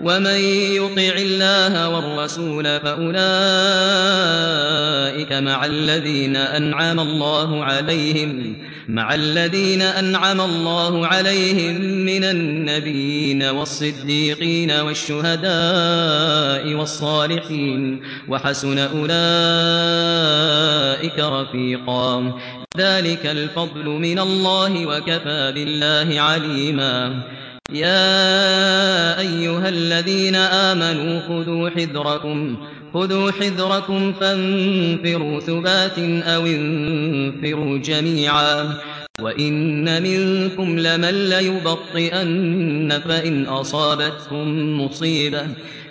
ومن يطع الله والرسول فأولئك مع الذين أنعم الله عليهم مع الذين أنعم الله عليهم من النبيين والصديقين والشهداء والصالحين وحسن أولئك رفيقا ذلك الفضل من الله وكفى بالله عليما يا أيها الذين آمنوا خذوا حذركم خذوا حذركم فانفروا ثبات أو انفروا جميعا. وإن منكم لمن ليبطئن فإن أصابتكم مصيبة.